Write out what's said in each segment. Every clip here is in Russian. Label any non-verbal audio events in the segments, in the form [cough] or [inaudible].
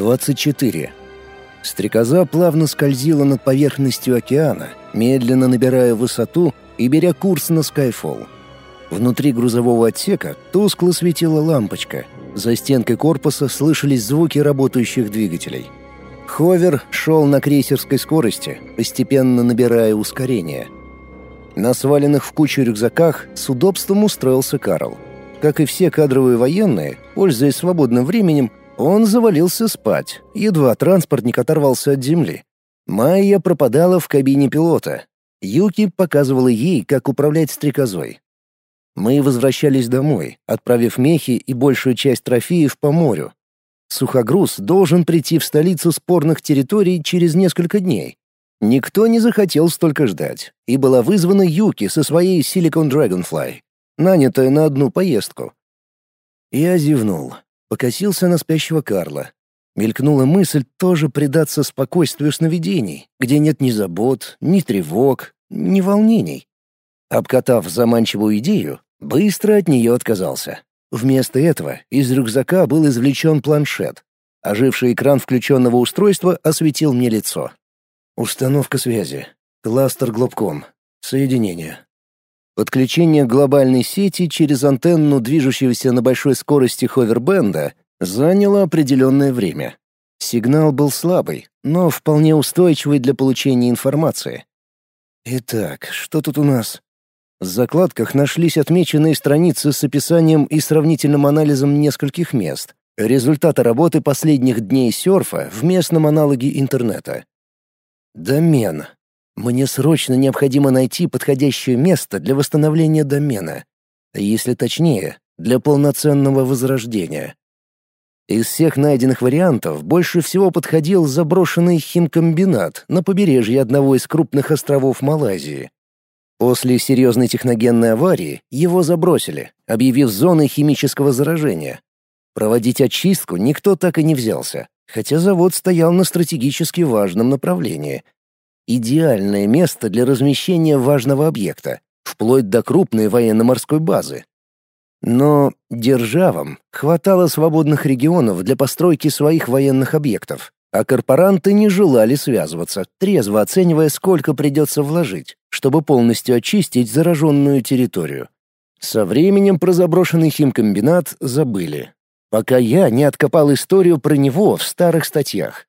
24. Стрекоза плавно скользила над поверхностью океана, медленно набирая высоту и беря курс на Скайфолл. Внутри грузового отсека тускло светила лампочка. За стенкой корпуса слышались звуки работающих двигателей. Ховер шел на крейсерской скорости, постепенно набирая ускорение. На сваленных в кучу рюкзаках с удобством устроился Карл. Как и все кадровые военные, пользуясь свободным временем, он завалился спать, едва транспортник оторвался от земли. Майя пропадала в кабине пилота. Юки показывала ей, как управлять стрекозой. Мы возвращались домой, отправив мехи и большую часть трофеев по морю. Сухогруз должен прийти в столицу спорных территорий через несколько дней. Никто не захотел столько ждать, и была вызвана Юки со своей Silicon Dragonfly, нанятая на одну поездку. Я зевнул покосился на спящего Карла. Мелькнула мысль тоже предаться спокойствию сновидений, где нет ни забот, ни тревог, ни волнений. Обкатав заманчивую идею, быстро от нее отказался. Вместо этого из рюкзака был извлечен планшет. Оживший экран включенного устройства осветил мне лицо. Установка связи. Кластер Глобком. Соединение. Подключение глобальной сети через антенну движущегося на большой скорости ховербенда заняло определенное время. Сигнал был слабый, но вполне устойчивый для получения информации. Итак, что тут у нас? В закладках нашлись отмеченные страницы с описанием и сравнительным анализом нескольких мест. Результаты работы последних дней серфа в местном аналоге интернета. Домен. Мне срочно необходимо найти подходящее место для восстановления домена. Если точнее, для полноценного возрождения. Из всех найденных вариантов больше всего подходил заброшенный химкомбинат на побережье одного из крупных островов Малайзии. После серьезной техногенной аварии его забросили, объявив зоной химического заражения. Проводить очистку никто так и не взялся, хотя завод стоял на стратегически важном направлении — идеальное место для размещения важного объекта, вплоть до крупной военно-морской базы. Но державам хватало свободных регионов для постройки своих военных объектов, а корпоранты не желали связываться, трезво оценивая, сколько придется вложить, чтобы полностью очистить зараженную территорию. Со временем про заброшенный химкомбинат забыли, пока я не откопал историю про него в старых статьях.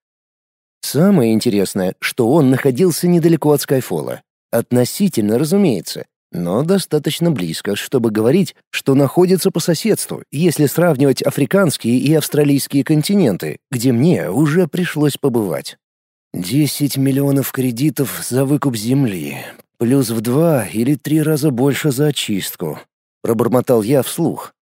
Самое интересное, что он находился недалеко от Скайфола. Относительно, разумеется, но достаточно близко, чтобы говорить, что находится по соседству, если сравнивать африканские и австралийские континенты, где мне уже пришлось побывать. Десять миллионов кредитов за выкуп земли, плюс в два или три раза больше за очистку, пробормотал я вслух.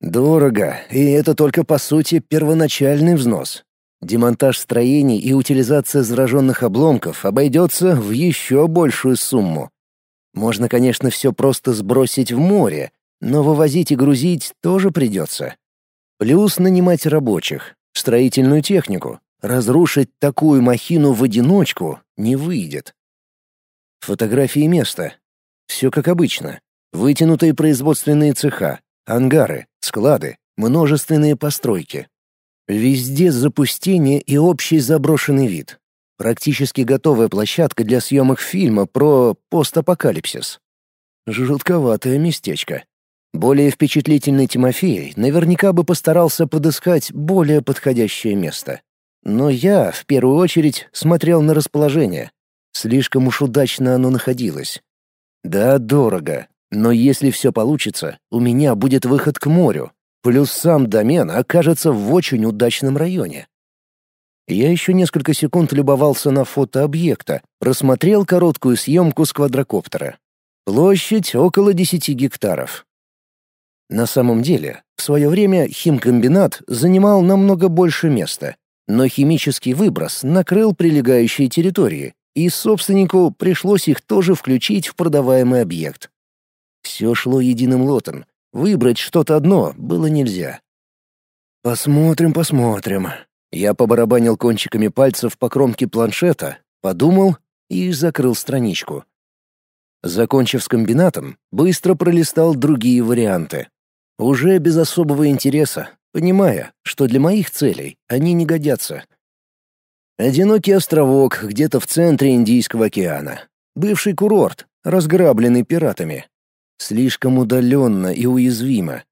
Дорого, и это только по сути первоначальный взнос. Демонтаж строений и утилизация зараженных обломков обойдется в еще большую сумму. Можно, конечно, все просто сбросить в море, но вывозить и грузить тоже придется. Плюс нанимать рабочих, строительную технику. Разрушить такую махину в одиночку не выйдет. Фотографии места. Все как обычно. Вытянутые производственные цеха, ангары, склады, множественные постройки. Везде запустение и общий заброшенный вид. Практически готовая площадка для съемок фильма про постапокалипсис. Жутковатое местечко. Более впечатлительный Тимофей наверняка бы постарался подыскать более подходящее место. Но я, в первую очередь, смотрел на расположение. Слишком уж удачно оно находилось. Да, дорого. Но если все получится, у меня будет выход к морю, Плюс сам домен окажется в очень удачном районе. Я еще несколько секунд любовался на фото объекта, рассмотрел короткую съемку с квадрокоптера. Площадь около 10 гектаров. На самом деле, в свое время химкомбинат занимал намного больше места, но химический выброс накрыл прилегающие территории, и собственнику пришлось их тоже включить в продаваемый объект. Все шло единым лотом, Выбрать что-то одно было нельзя. «Посмотрим, посмотрим». Я побарабанил кончиками пальцев по кромке планшета, подумал и закрыл страничку. Закончив с комбинатом, быстро пролистал другие варианты. Уже без особого интереса, понимая, что для моих целей они не годятся. Одинокий островок где-то в центре Индийского океана. Бывший курорт, разграбленный пиратами. Слишком удаленно и уязвимо.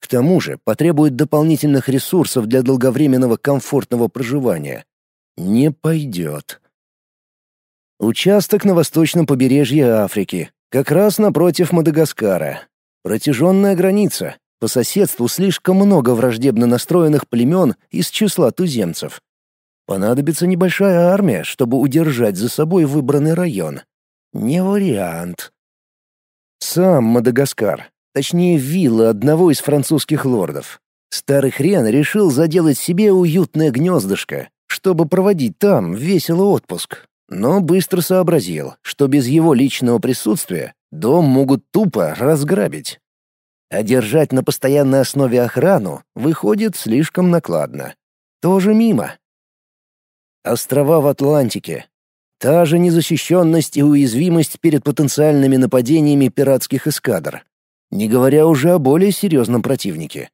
К тому же потребует дополнительных ресурсов для долговременного комфортного проживания. Не пойдет. Участок на восточном побережье Африки, как раз напротив Мадагаскара. Протяженная граница. По соседству слишком много враждебно настроенных племен из числа туземцев. Понадобится небольшая армия, чтобы удержать за собой выбранный район. Не вариант. Сам Мадагаскар, точнее вилла одного из французских лордов. Старый хрен решил заделать себе уютное гнездышко, чтобы проводить там веселый отпуск. Но быстро сообразил, что без его личного присутствия дом могут тупо разграбить. А держать на постоянной основе охрану выходит слишком накладно. Тоже мимо. Острова в Атлантике. Та же незащищенность и уязвимость перед потенциальными нападениями пиратских эскадр. Не говоря уже о более серьезном противнике.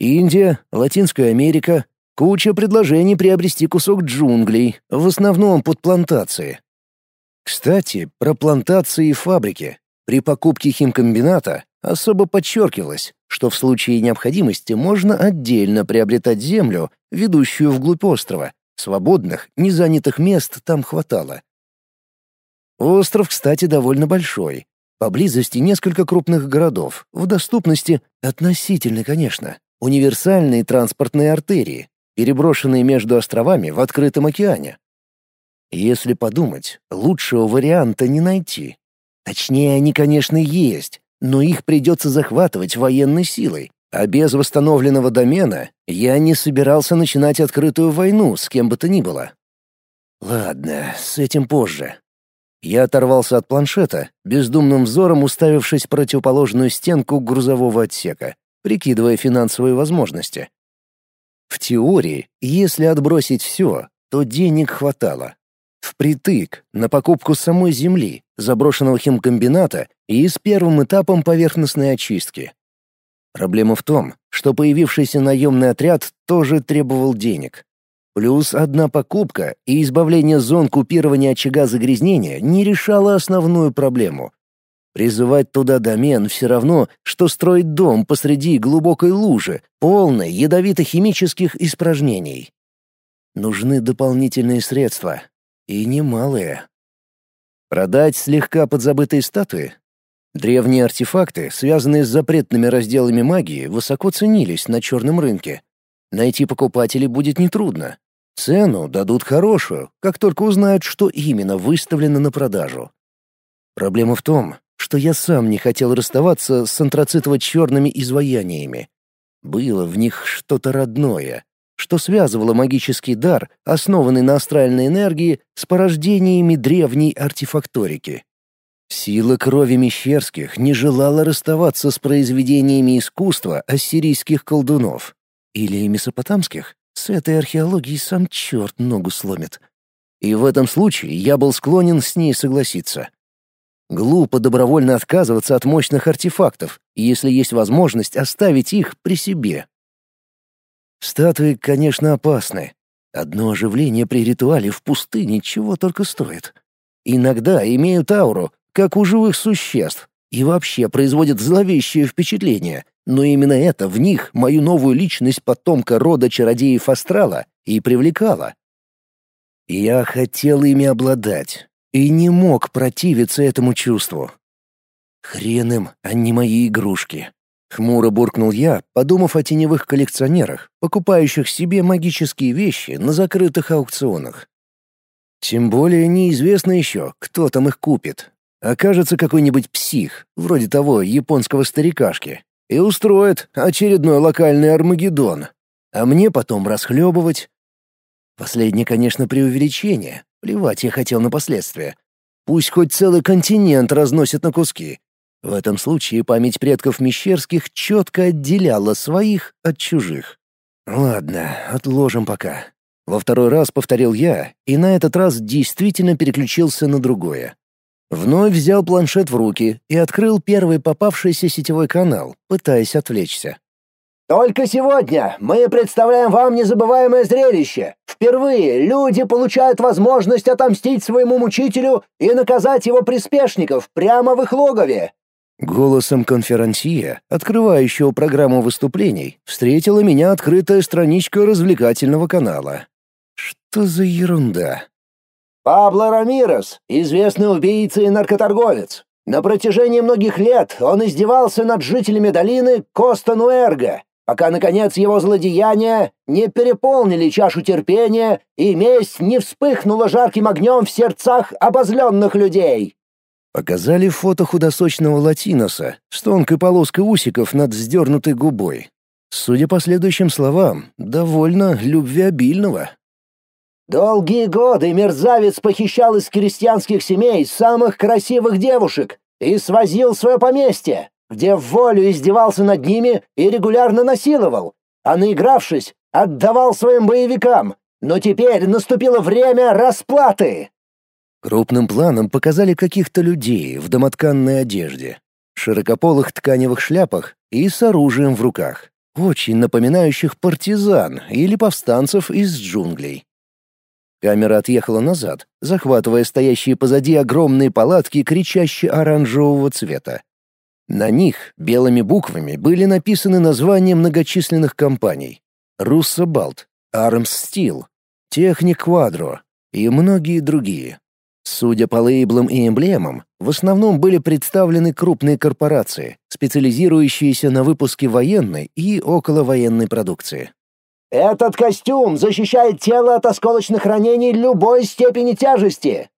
Индия, Латинская Америка, куча предложений приобрести кусок джунглей, в основном под плантации. Кстати, про плантации и фабрики. При покупке химкомбината особо подчеркивалось, что в случае необходимости можно отдельно приобретать землю, ведущую вглубь острова, Свободных, незанятых мест там хватало. Остров, кстати, довольно большой. Поблизости несколько крупных городов, в доступности, относительно, конечно, универсальные транспортные артерии, переброшенные между островами в открытом океане. Если подумать, лучшего варианта не найти. Точнее, они, конечно, есть, но их придется захватывать военной силой, а без восстановленного домена я не собирался начинать открытую войну с кем бы то ни было. Ладно, с этим позже. Я оторвался от планшета, бездумным взором уставившись противоположную стенку грузового отсека, прикидывая финансовые возможности. В теории, если отбросить все, то денег хватало. Впритык на покупку самой земли, заброшенного химкомбината и с первым этапом поверхностной очистки. Проблема в том, что появившийся наемный отряд тоже требовал денег. Плюс одна покупка и избавление зон купирования очага загрязнения не решало основную проблему. Призывать туда домен все равно, что строить дом посреди глубокой лужи, полной ядовито-химических испражнений. Нужны дополнительные средства, и немалые. Продать слегка подзабытые статуи Древние артефакты, связанные с запретными разделами магии, высоко ценились на черном рынке. Найти покупателей будет нетрудно. Цену дадут хорошую, как только узнают, что именно выставлено на продажу. Проблема в том, что я сам не хотел расставаться с антрацитово-черными изваяниями. Было в них что-то родное, что связывало магический дар, основанный на астральной энергии, с порождениями древней артефакторики. Сила крови Мещерских не желала расставаться с произведениями искусства ассирийских колдунов. Или месопотамских. С этой археологией сам черт ногу сломит. И в этом случае я был склонен с ней согласиться. Глупо добровольно отказываться от мощных артефактов, если есть возможность оставить их при себе. Статуи, конечно, опасны. Одно оживление при ритуале в пустыне чего только стоит. Иногда имеют ауру, как у живых существ, и вообще производят зловещее впечатление, но именно это в них мою новую личность потомка рода чародеев Астрала и привлекало. Я хотел ими обладать и не мог противиться этому чувству. Хрен им, а не мои игрушки. Хмуро буркнул я, подумав о теневых коллекционерах, покупающих себе магические вещи на закрытых аукционах. Тем более неизвестно еще, кто там их купит, Окажется какой-нибудь псих, вроде того японского старикашки, и устроит очередной локальный Армагеддон. А мне потом расхлебывать. Последнее, конечно, преувеличение. Плевать я хотел на последствия. Пусть хоть целый континент разносят на куски. В этом случае память предков Мещерских четко отделяла своих от чужих. Ладно, отложим пока. Во второй раз повторил я, и на этот раз действительно переключился на другое. Вновь взял планшет в руки и открыл первый попавшийся сетевой канал, пытаясь отвлечься. Только сегодня мы представляем вам незабываемое зрелище. Впервые люди получают возможность отомстить своему мучителю и наказать его приспешников прямо в их логове. Голосом конферансье, открывающего программу выступлений, встретила меня открытая страничка развлекательного канала. Что за ерунда? Пабло Рамирес, известный убийца и наркоторговец. На протяжении многих лет он издевался над жителями долины Коста-Нуэрго, пока, наконец, его злодеяния не переполнили чашу терпения и месть не вспыхнула жарким огнем в сердцах обозленных людей. Показали фото худосочного латиноса с тонкой полоской усиков над вздернутой губой. Судя по следующим словам, довольно любвеобильного. «Долгие годы мерзавец похищал из крестьянских семей самых красивых девушек и свозил в свое поместье, где в волю издевался над ними и регулярно насиловал, а наигравшись, отдавал своим боевикам. Но теперь наступило время расплаты!» Крупным планом показали каких-то людей в домотканной одежде, широкополых тканевых шляпах и с оружием в руках, очень напоминающих партизан или повстанцев из джунглей. Камера отъехала назад, захватывая стоящие позади огромные палатки кричащие оранжевого цвета. На них белыми буквами были написаны названия многочисленных компаний: Руссобалт, Армс Стил, Техник Квадро и многие другие. Судя по лейблам и эмблемам, в основном были представлены крупные корпорации, специализирующиеся на выпуске военной и околовоенной продукции. «Этот костюм защищает тело от осколочных ранений любой степени тяжести!»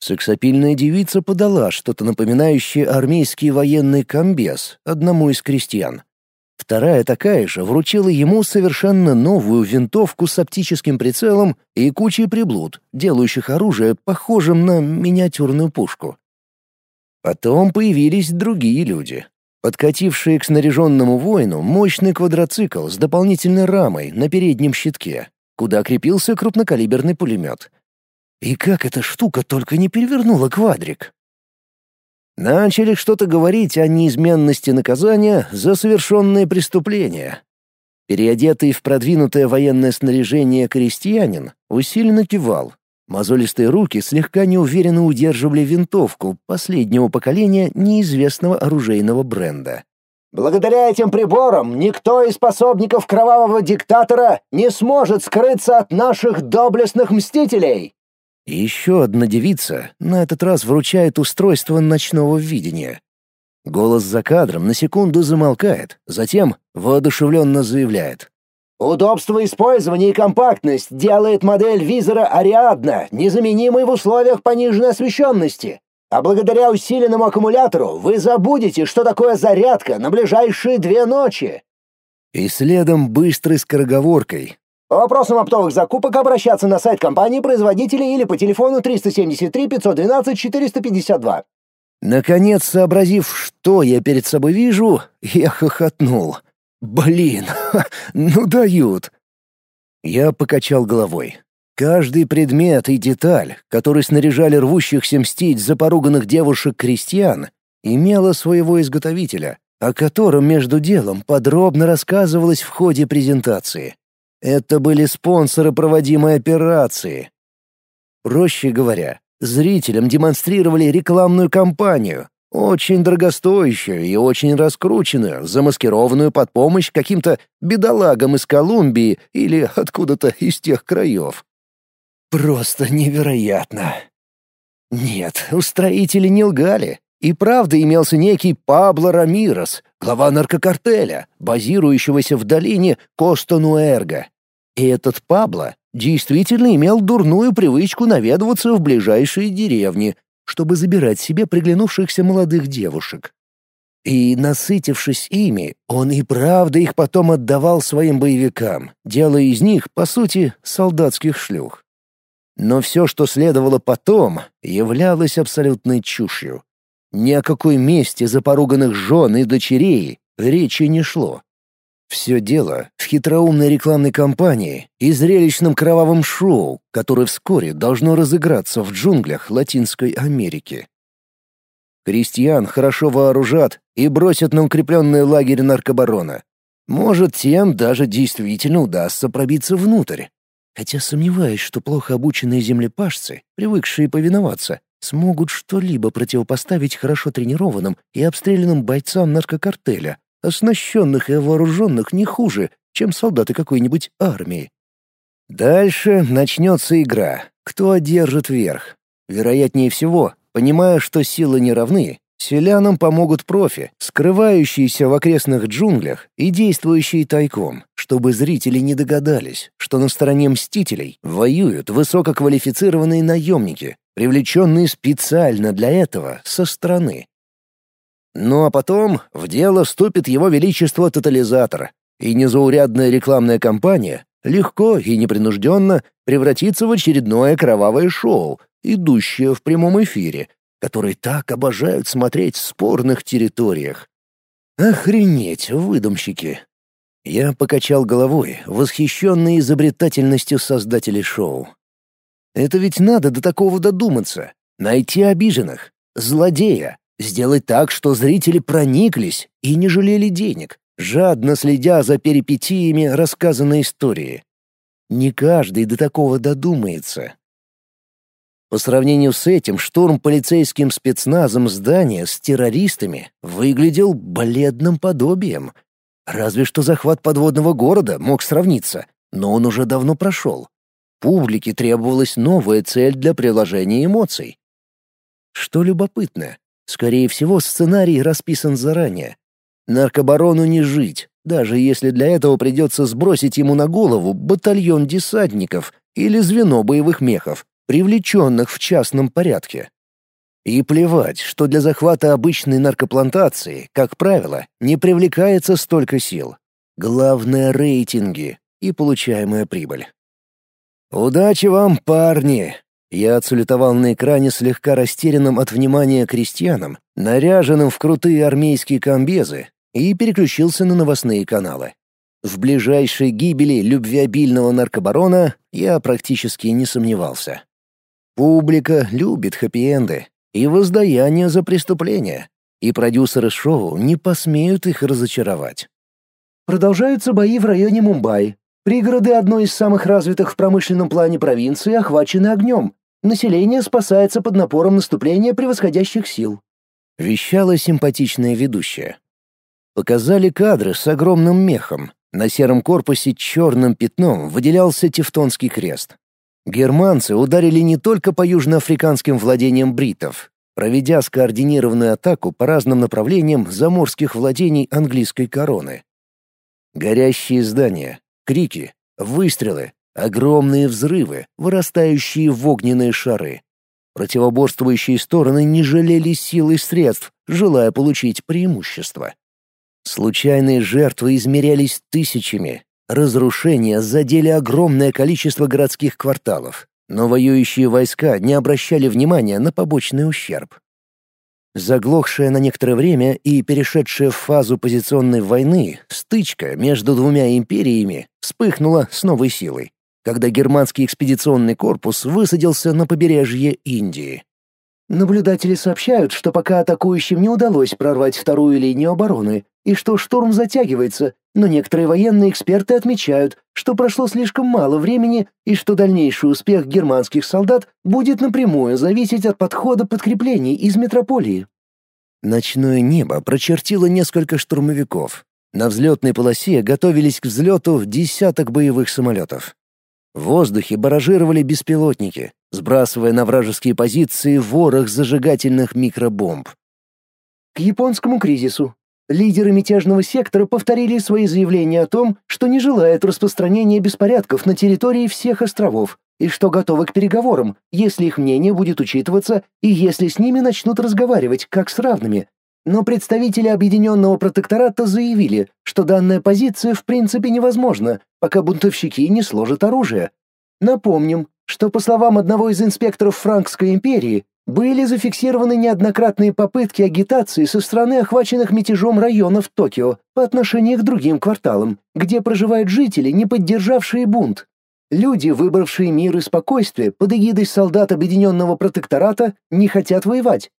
Сексапильная девица подала что-то напоминающее армейский военный комбез одному из крестьян. Вторая такая же вручила ему совершенно новую винтовку с оптическим прицелом и кучей приблуд, делающих оружие похожим на миниатюрную пушку. Потом появились другие люди, подкатившие к снаряженному воину мощный квадроцикл с дополнительной рамой на переднем щитке, куда крепился крупнокалиберный пулемет. И как эта штука только не перевернула квадрик! Начали что-то говорить о неизменности наказания за совершенные преступления. Переодетый в продвинутое военное снаряжение крестьянин усиленно кивал. Мозолистые руки слегка неуверенно удерживали винтовку последнего поколения неизвестного оружейного бренда. «Благодаря этим приборам никто из способников кровавого диктатора не сможет скрыться от наших доблестных мстителей!» И еще одна девица на этот раз вручает устройство ночного видения. Голос за кадром на секунду замолкает, затем воодушевленно заявляет. «Удобство использования и компактность делает модель визора Ариадна незаменимой в условиях пониженной освещенности. А благодаря усиленному аккумулятору вы забудете, что такое зарядка на ближайшие две ночи». И следом быстрой скороговоркой, по вопросам оптовых закупок обращаться на сайт компании-производителя или по телефону 373 512 452. Наконец, сообразив, что я перед собой вижу, я хохотнул. Блин, [laughs] ну дают. Я покачал головой. Каждый предмет и деталь, который снаряжали рвущихся мстить за поруганных девушек-крестьян, имела своего изготовителя, о котором между делом подробно рассказывалось в ходе презентации. Это были спонсоры проводимой операции. Проще говоря, зрителям демонстрировали рекламную кампанию, очень дорогостоящую и очень раскрученную, замаскированную под помощь каким-то бедолагам из Колумбии или откуда-то из тех краев. Просто невероятно. Нет, устроители не лгали. И правда имелся некий Пабло Рамирос, глава наркокартеля, базирующегося в долине Коста-Нуэрго. И этот Пабло действительно имел дурную привычку наведываться в ближайшие деревни, чтобы забирать себе приглянувшихся молодых девушек. И, насытившись ими, он и правда их потом отдавал своим боевикам, делая из них, по сути, солдатских шлюх. Но все, что следовало потом, являлось абсолютной чушью. Ни о какой месте за поруганных жен и дочерей речи не шло. Все дело в хитроумной рекламной кампании и зрелищном кровавом шоу, которое вскоре должно разыграться в джунглях Латинской Америки. Крестьян хорошо вооружат и бросят на укрепленный лагерь наркобарона. Может, тем даже действительно удастся пробиться внутрь. Хотя сомневаюсь, что плохо обученные землепашцы, привыкшие повиноваться, смогут что-либо противопоставить хорошо тренированным и обстрелянным бойцам наркокартеля, оснащенных и вооруженных не хуже, чем солдаты какой-нибудь армии. Дальше начнется игра. Кто одержит верх? Вероятнее всего, понимая, что силы не равны, селянам помогут профи, скрывающиеся в окрестных джунглях и действующие тайком, чтобы зрители не догадались, что на стороне мстителей воюют высококвалифицированные наемники, привлеченные специально для этого со стороны. Ну а потом в дело вступит его величество тотализатор, и незаурядная рекламная кампания легко и непринужденно превратится в очередное кровавое шоу, идущее в прямом эфире, который так обожают смотреть в спорных территориях. Охренеть, выдумщики! Я покачал головой, восхищенный изобретательностью создателей шоу. Это ведь надо до такого додуматься. Найти обиженных, злодея, сделать так, что зрители прониклись и не жалели денег, жадно следя за перипетиями рассказанной истории. Не каждый до такого додумается. По сравнению с этим, штурм полицейским спецназом здания с террористами выглядел бледным подобием. Разве что захват подводного города мог сравниться, но он уже давно прошел. Публике требовалась новая цель для приложения эмоций. Что любопытно, скорее всего, сценарий расписан заранее. Наркобарону не жить, даже если для этого придется сбросить ему на голову батальон десантников или звено боевых мехов, привлеченных в частном порядке. И плевать, что для захвата обычной наркоплантации, как правило, не привлекается столько сил. Главное — рейтинги и получаемая прибыль. «Удачи вам, парни!» Я отсулетовал на экране слегка растерянным от внимания крестьянам, наряженным в крутые армейские комбезы, и переключился на новостные каналы. В ближайшей гибели любвеобильного наркобарона я практически не сомневался. Публика любит хэппи-энды и воздаяние за преступления, и продюсеры шоу не посмеют их разочаровать. Продолжаются бои в районе Мумбаи. Пригороды одной из самых развитых в промышленном плане провинции охвачены огнем. Население спасается под напором наступления превосходящих сил. Вещала симпатичная ведущая. Показали кадры с огромным мехом. На сером корпусе черным пятном выделялся Тевтонский крест. Германцы ударили не только по южноафриканским владениям бритов, проведя скоординированную атаку по разным направлениям заморских владений английской короны. Горящие здания, крики, выстрелы, огромные взрывы, вырастающие в огненные шары. Противоборствующие стороны не жалели сил и средств, желая получить преимущество. Случайные жертвы измерялись тысячами. Разрушения задели огромное количество городских кварталов, но воюющие войска не обращали внимания на побочный ущерб. Заглохшая на некоторое время и перешедшая в фазу позиционной войны, стычка между двумя империями вспыхнула с новой силой, когда германский экспедиционный корпус высадился на побережье Индии. Наблюдатели сообщают, что пока атакующим не удалось прорвать вторую линию обороны, и что штурм затягивается, но некоторые военные эксперты отмечают, что прошло слишком мало времени и что дальнейший успех германских солдат будет напрямую зависеть от подхода подкреплений из метрополии. Ночное небо прочертило несколько штурмовиков. На взлетной полосе готовились к взлету десяток боевых самолетов. В воздухе баражировали беспилотники, сбрасывая на вражеские позиции ворох зажигательных микробомб. К японскому кризису. Лидеры мятежного сектора повторили свои заявления о том, что не желают распространения беспорядков на территории всех островов и что готовы к переговорам, если их мнение будет учитываться и если с ними начнут разговаривать как с равными. Но представители Объединенного протектората заявили, что данная позиция в принципе невозможна, пока бунтовщики не сложат оружие. Напомним, что, по словам одного из инспекторов Франкской империи, были зафиксированы неоднократные попытки агитации со стороны охваченных мятежом районов Токио по отношению к другим кварталам, где проживают жители, не поддержавшие бунт. Люди, выбравшие мир и спокойствие под эгидой солдат Объединенного протектората, не хотят воевать.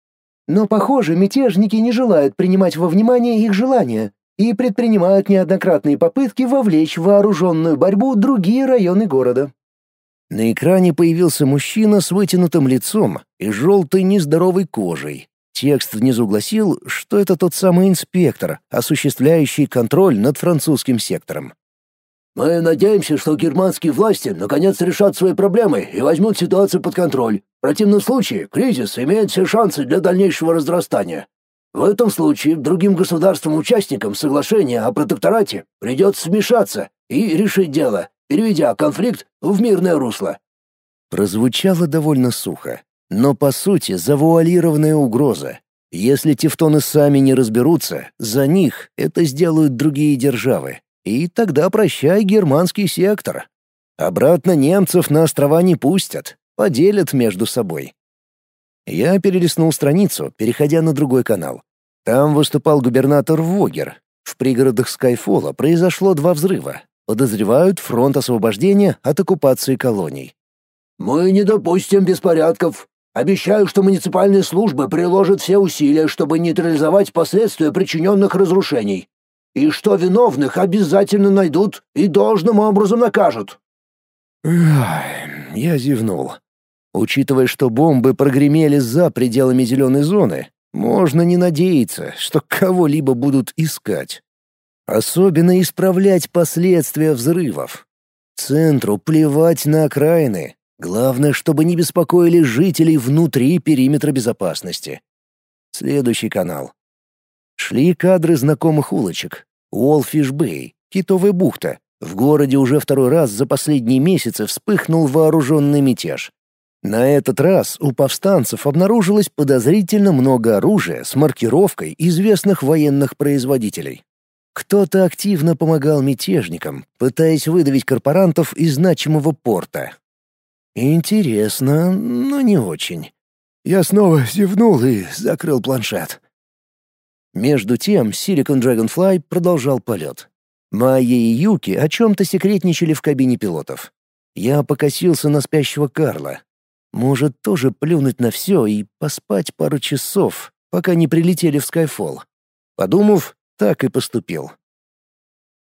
Но, похоже, мятежники не желают принимать во внимание их желания, и предпринимают неоднократные попытки вовлечь в вооруженную борьбу другие районы города. На экране появился мужчина с вытянутым лицом и желтой нездоровой кожей. Текст внизу гласил, что это тот самый инспектор, осуществляющий контроль над французским сектором. «Мы надеемся, что германские власти наконец решат свои проблемы и возьмут ситуацию под контроль. В противном случае кризис имеет все шансы для дальнейшего разрастания. В этом случае другим государствам-участникам соглашения о протекторате придется вмешаться и решить дело, переведя конфликт в мирное русло». Прозвучало довольно сухо, но по сути завуалированная угроза. Если тевтоны сами не разберутся, за них это сделают другие державы, и тогда прощай германский сектор. Обратно немцев на острова не пустят, поделят между собой. Я перелистнул страницу, переходя на другой канал. Там выступал губернатор Вогер. В пригородах Скайфола произошло два взрыва. Подозревают фронт освобождения от оккупации колоний. «Мы не допустим беспорядков. Обещаю, что муниципальные службы приложат все усилия, чтобы нейтрализовать последствия причиненных разрушений и что виновных обязательно найдут и должным образом накажут». Я зевнул. Учитывая, что бомбы прогремели за пределами зеленой зоны, можно не надеяться, что кого-либо будут искать. Особенно исправлять последствия взрывов. Центру плевать на окраины. Главное, чтобы не беспокоили жителей внутри периметра безопасности. Следующий канал. Шли кадры знакомых улочек. Уолфиш-Бэй, Китовая бухта. В городе уже второй раз за последние месяцы вспыхнул вооруженный мятеж. На этот раз у повстанцев обнаружилось подозрительно много оружия с маркировкой известных военных производителей. Кто-то активно помогал мятежникам, пытаясь выдавить корпорантов из значимого порта. Интересно, но не очень. Я снова зевнул и закрыл планшет. Между тем Silicon Dragonfly продолжал полет. Майя и Юки о чем-то секретничали в кабине пилотов. Я покосился на спящего Карла. Может, тоже плюнуть на все и поспать пару часов, пока не прилетели в Скайфолл. Подумав, так и поступил.